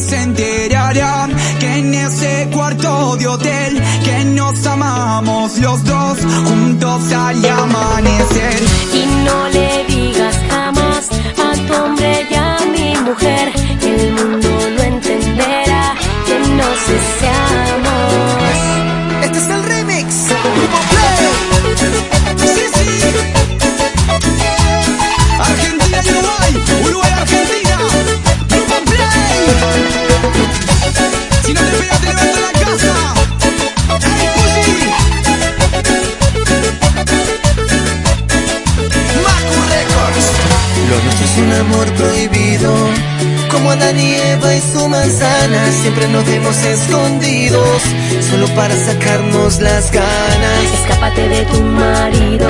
se enterarán que en ese cuarto de hotel que nos amamos los dos juntos al amanecer. Y no le un amor prohibido. Como Adán y Eva y su manzana, siempre nos vemos escondidos, solo para sacarnos las ganas. Escápate de tu marido.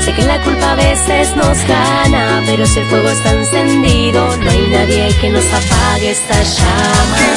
Sé que la culpa a veces nos gana, pero si el fuego está encendido, no hay nadie que nos apague esta llama.